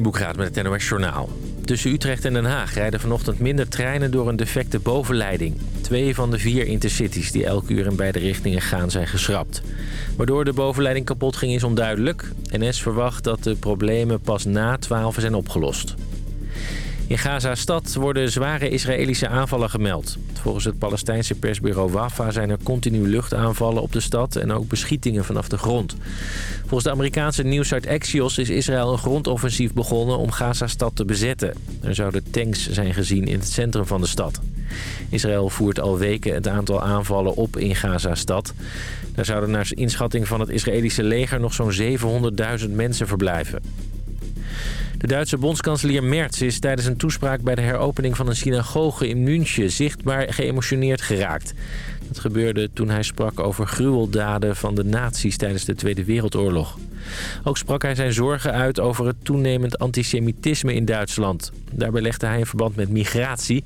Boekraad met het NOS Journaal. Tussen Utrecht en Den Haag rijden vanochtend minder treinen door een defecte bovenleiding. Twee van de vier intercities die elk uur in beide richtingen gaan zijn geschrapt. Waardoor de bovenleiding kapot ging is onduidelijk. NS verwacht dat de problemen pas na 12 zijn opgelost. In Gaza-stad worden zware Israëlische aanvallen gemeld. Volgens het Palestijnse persbureau Wafa zijn er continu luchtaanvallen op de stad... en ook beschietingen vanaf de grond. Volgens de Amerikaanse nieuwsite Axios is Israël een grondoffensief begonnen om Gaza-stad te bezetten. Er zouden tanks zijn gezien in het centrum van de stad. Israël voert al weken het aantal aanvallen op in Gaza-stad. Daar zouden naar inschatting van het Israëlische leger nog zo'n 700.000 mensen verblijven. De Duitse bondskanselier Merz is tijdens een toespraak bij de heropening van een synagoge in München zichtbaar geëmotioneerd geraakt. Dat gebeurde toen hij sprak over gruweldaden van de nazi's tijdens de Tweede Wereldoorlog. Ook sprak hij zijn zorgen uit over het toenemend antisemitisme in Duitsland. Daarbij legde hij een verband met migratie.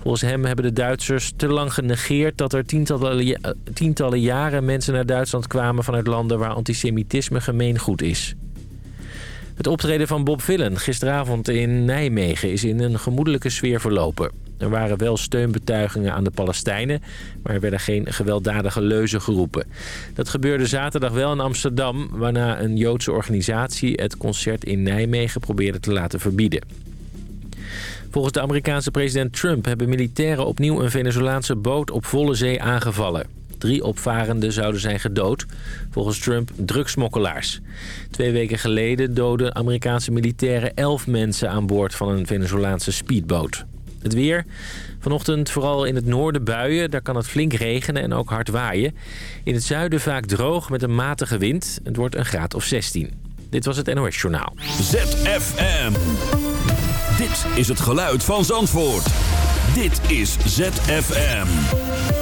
Volgens hem hebben de Duitsers te lang genegeerd dat er tientallen, tientallen jaren mensen naar Duitsland kwamen vanuit landen waar antisemitisme gemeengoed is. Het optreden van Bob Villen gisteravond in Nijmegen is in een gemoedelijke sfeer verlopen. Er waren wel steunbetuigingen aan de Palestijnen, maar er werden geen gewelddadige leuzen geroepen. Dat gebeurde zaterdag wel in Amsterdam, waarna een Joodse organisatie het concert in Nijmegen probeerde te laten verbieden. Volgens de Amerikaanse president Trump hebben militairen opnieuw een Venezolaanse boot op volle zee aangevallen. Drie opvarenden zouden zijn gedood, volgens Trump drugsmokkelaars. Twee weken geleden doden Amerikaanse militairen elf mensen aan boord van een Venezolaanse speedboot. Het weer. Vanochtend vooral in het noorden buien. Daar kan het flink regenen en ook hard waaien. In het zuiden vaak droog met een matige wind. Het wordt een graad of 16. Dit was het NOS Journaal. ZFM. Dit is het geluid van Zandvoort. Dit is ZFM.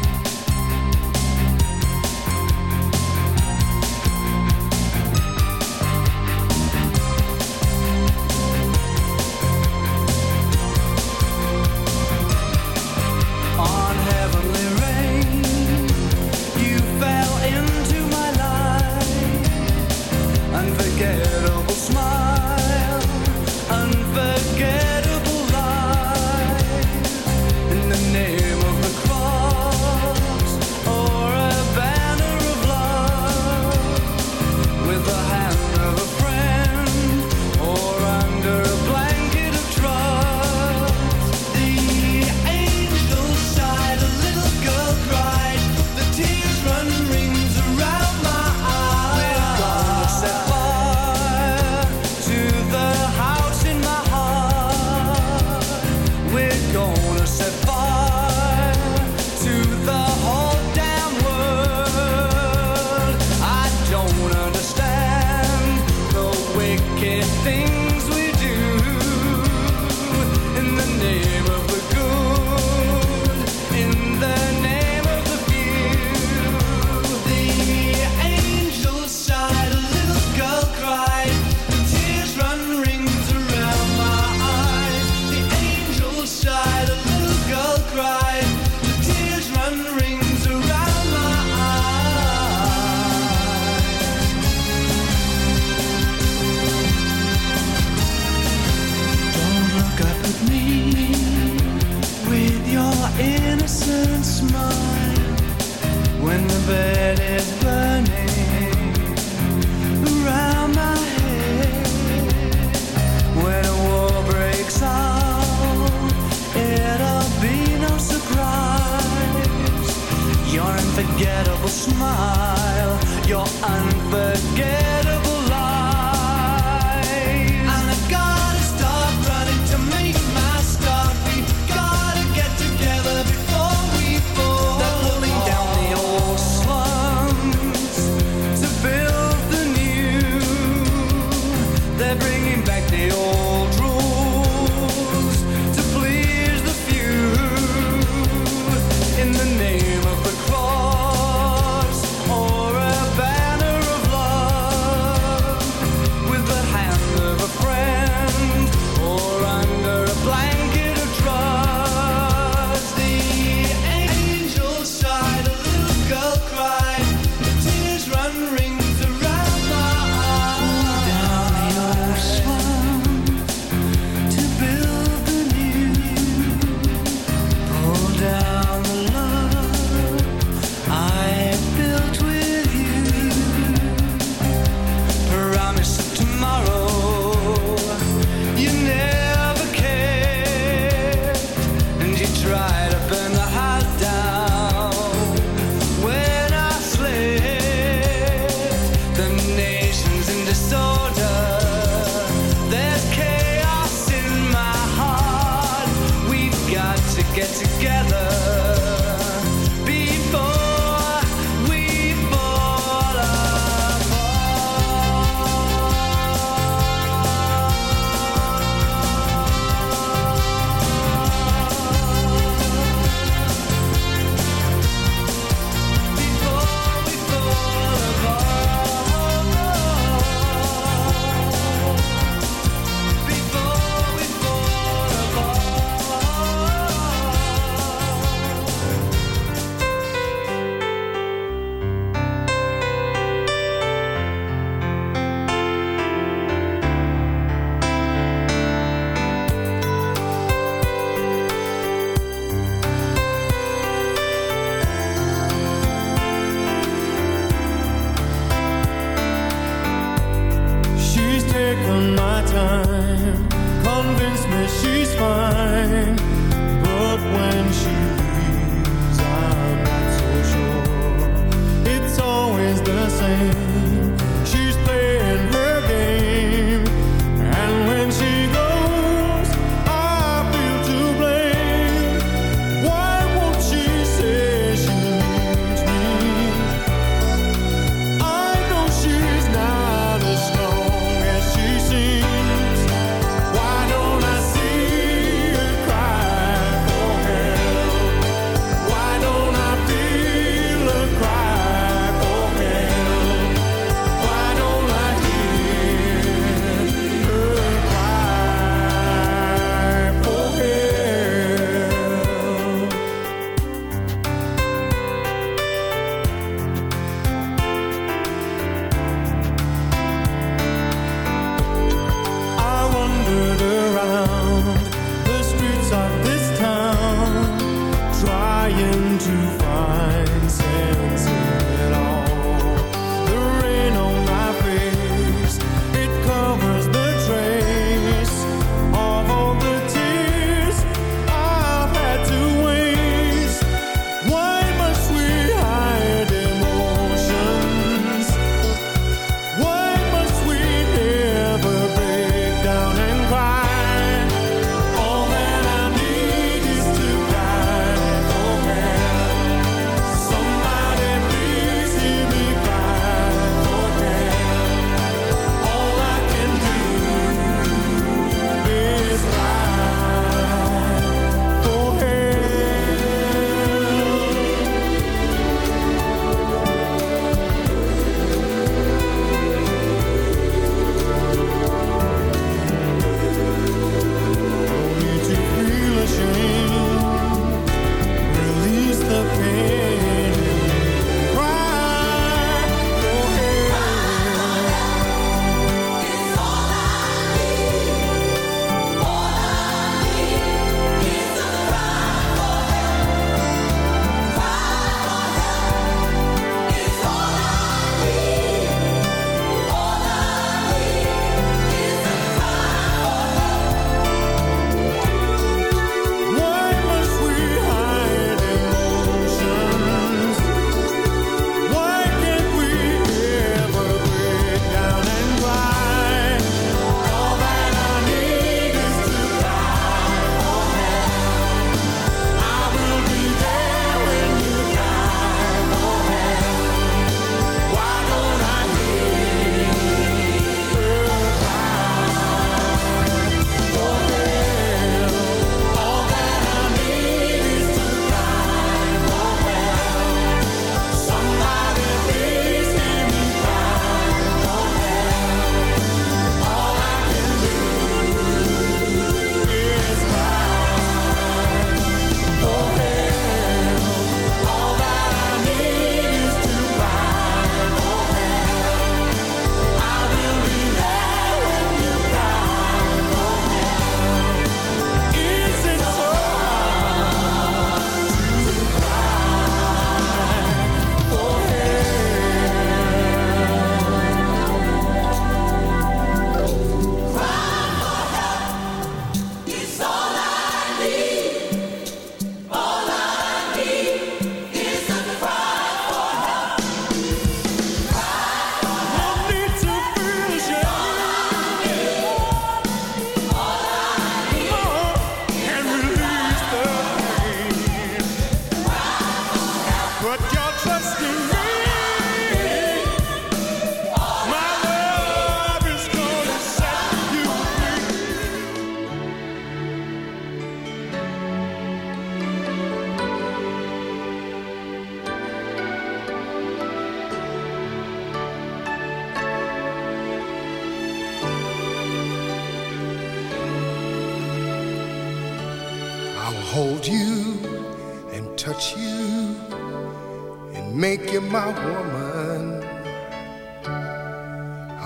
smile, you're unforgettable. get together.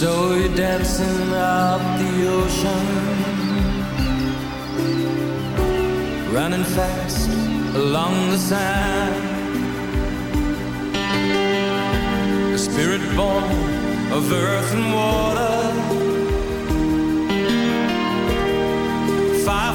dancing up the ocean, running fast along the sand. A spirit born of earth and water, fire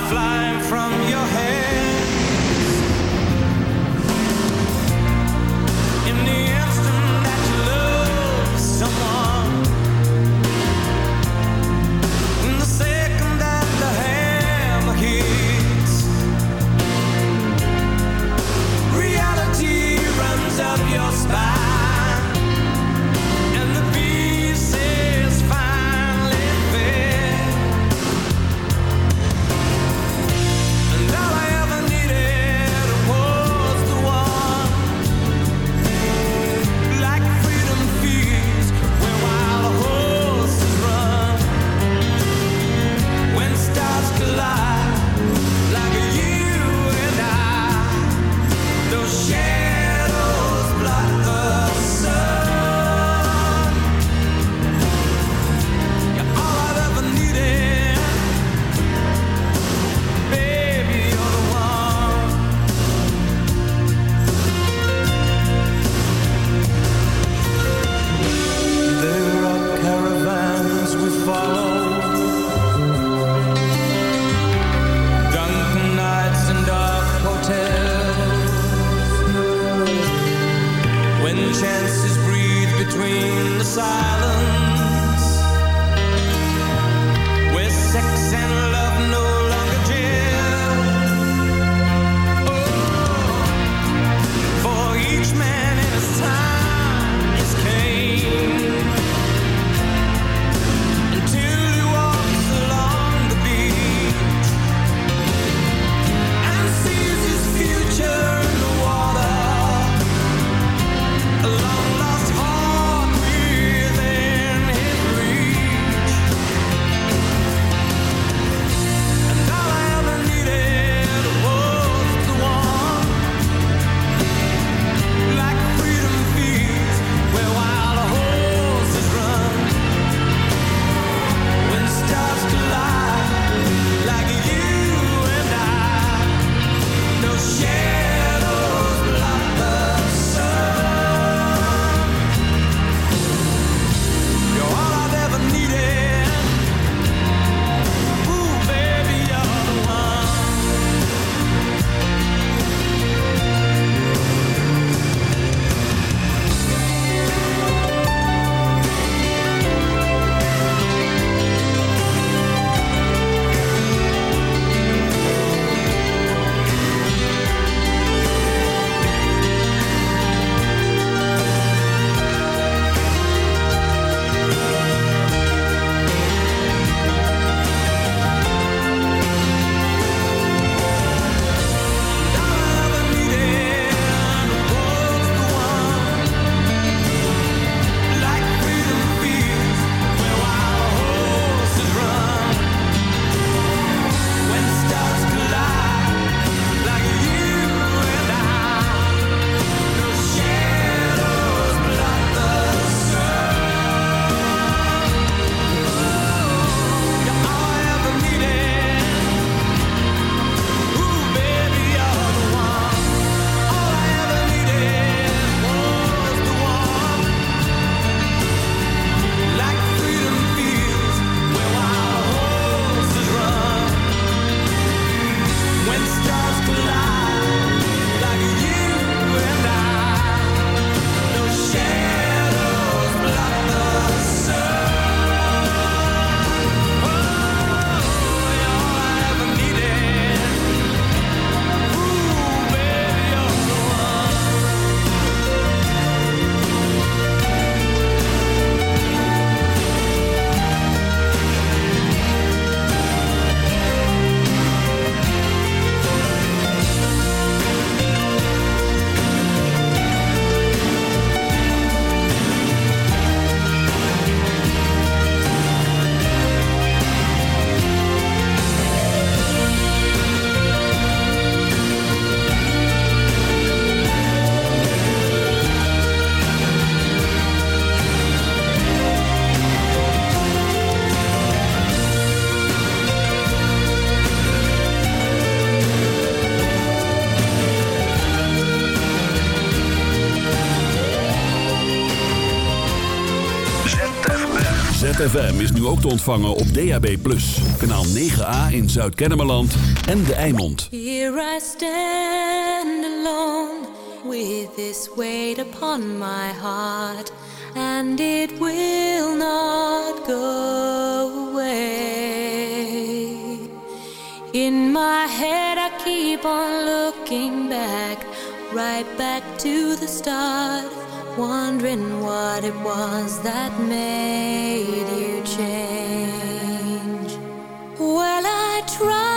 ZFM is nu ook te ontvangen op DAB+. Kanaal 9A in Zuid-Kennemerland en De Eimond. Here I stand alone with this weight upon my heart. And it will not go away. In my head I keep on looking back, right back to the start. wondering what it was that made you change. Well, I tried.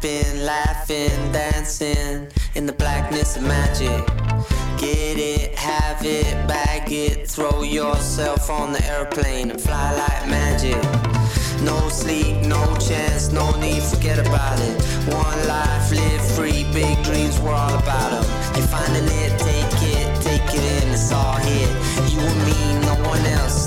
Clapping, laughing, dancing in the blackness of magic. Get it, have it, bag it, throw yourself on the airplane and fly like magic. No sleep, no chance, no need, forget about it. One life, live free, big dreams, we're all about them. You're finding it, take it, take it in, it's all here. You and me, no one else,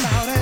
Your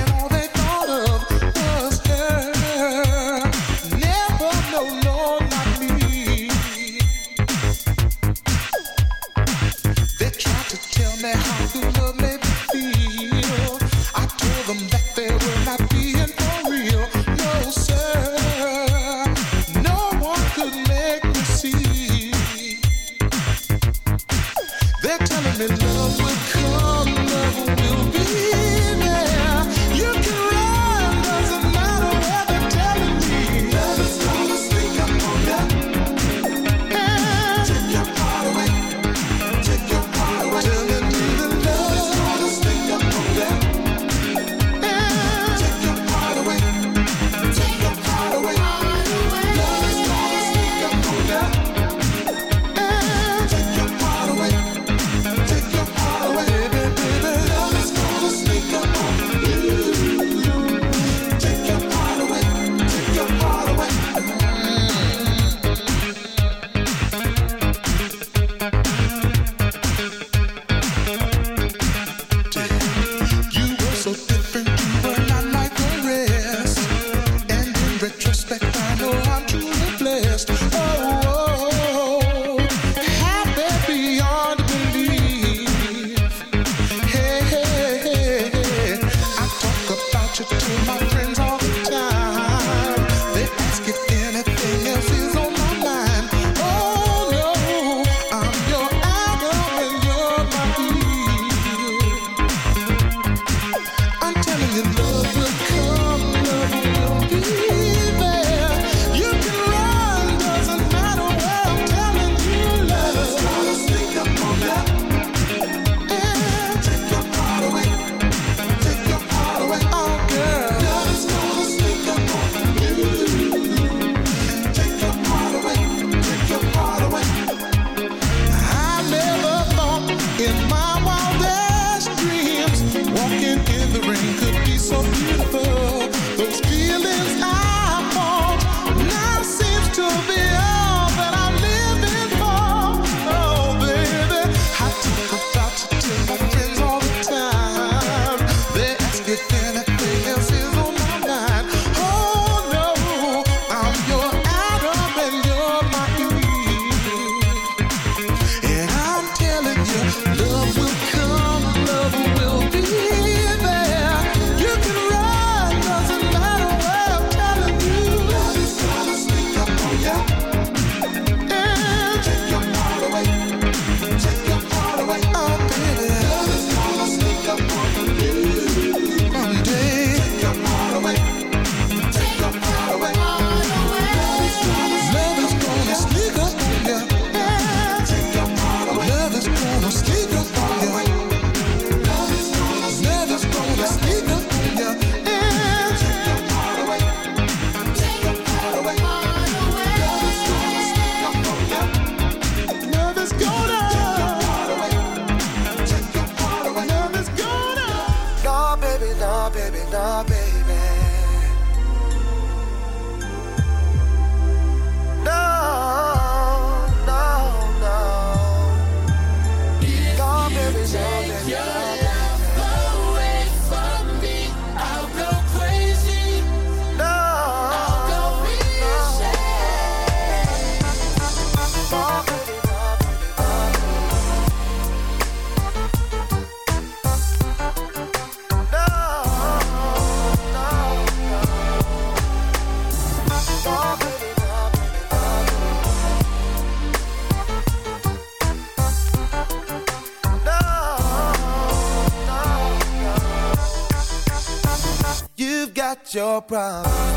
problem,